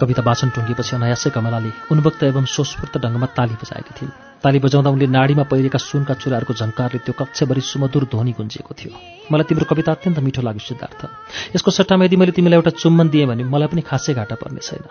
B: कविता वाचन टुङ्गिएपछि अनायासै कमलाले उन्मुक्त एवं सोस्फूर्त ढङ्गमा ताली बजाएकी थिइन् ताली बजाउँदा उनले नाडीमा पहिरेका सुनका चुराहरूको झङ्कारले त्यो कक्षभरि सुमधुर ध्वनि गुन्जिएको थियो। मलाई तिम्रो कविता अत्यन्त मिठो लाग्यो सिद्धार्थ। यसको सट्टामा यदि मैले तिमीलाई एउटा चुम्बन दिएँ भने मलाई पनि खासै घाटा पर्ने छैन।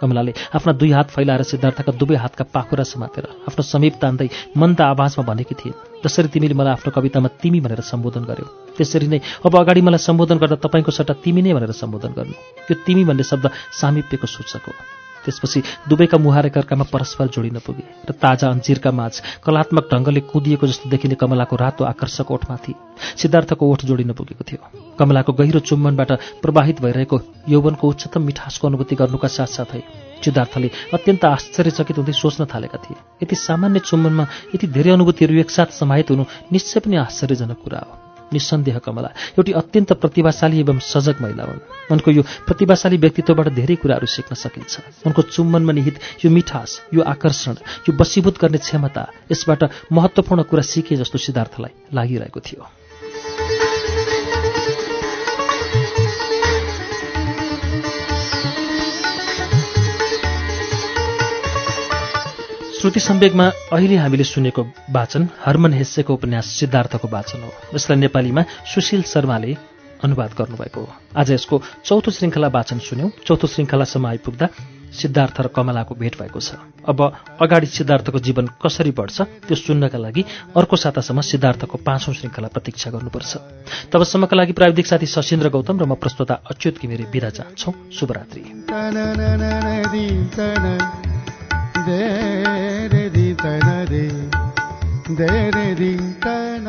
B: कमलाले आफ्ना दुई हात फैलाएर सिद्धार्थका दुवै हातका पाखुरा समातेर आफ्नो समीप तान्दै मन्द आवाजमा भनेकी थिए जसरी तिमीले मलाई आफ्नो कवितामा तिमी भनेर सम्बोधन गर्यो त्यसरी नै अब अगाडि मलाई सम्बोधन गर्दा तपाईँको सट्टा तिमी नै भनेर सम्बोधन गर्नु। यो तिमी भन्ने शब्द सामिप्यको सूचक हो। त्यसपछि दुवैका मुहार एकअर्कामा परस्पर जोडिन पुगे र ताजा अन्जिरका माझ कलात्मक ढङ्गले कुदिएको जस्तो देखिने कमलाको रातो आकर्षक ओठमाथि सिद्धार्थको ओठ जोडिन पुगेको थियो। कमलाको गहिरो चुम्बनबाट प्रवाहित भइरहेको यौवनको उच्चतम मिठासको अनुभूति गर्नुका साथसाथै सिद्धार्थले अत्यन्त आश्चर्यचकित हुँदै सोच्न थालेका थिए। यति सामान्य चुम्बनमा यति धेरै अनुभूतिहरू एकसाथ समाहित हुनु निश्चय पनि आश्चर्यजनक कुरा हो। निस्सन्देह कमला। एउटी अत्यन्त प्रतिभाशाली एवं सजग महिला हुन्। उनको यो प्रतिभाशाली व्यक्तित्वबाट धेरै कुराहरू सिक्न सकिन्छ। उनको चुम्बनमा निहित यो मिठास यो आकर्षण यो वशीभूत गर्ने क्षमता यसबाट महत्त्वपूर्ण कुरा सिके जस्तो सिद्धार्थलाई लागिरहेको थियो। श्रुति सम्वेकमा अहिले हामीले सुनेको वाचन हर्मन हेस्सेको उपन्यास सिद्धार्थको वाचन हो। यसलाई नेपालीमा सुशील शर्माले अनुवाद गर्नुभएको हो। आज यसको चौथो श्रृङ्खला वाचन सुन्यौं। चौथो श्रृङ्खलासम्म आइपुग्दा सिद्धार्थ र कमलाको भेट भएको छ। अब अगाडि सिद्धार्थको जीवन कसरी बढ्छ त्यो सुन्नका लागि अर्को सातासम्म सिद्धार्थको पाँचौं श्रृङ्खला प्रतीक्षा गर्नुपर्छ। तबसम्मका लागि प्राविधिक साथी सशिन्द्र गौतम र म प्रस्तोता अच्युत घिमिरे बिदा चाहन्छौ शुभरात्रि।
A: ದೇ ರೆ ದಿ ತನ ರೆ ದೇ ರೆ ದಿ ತನ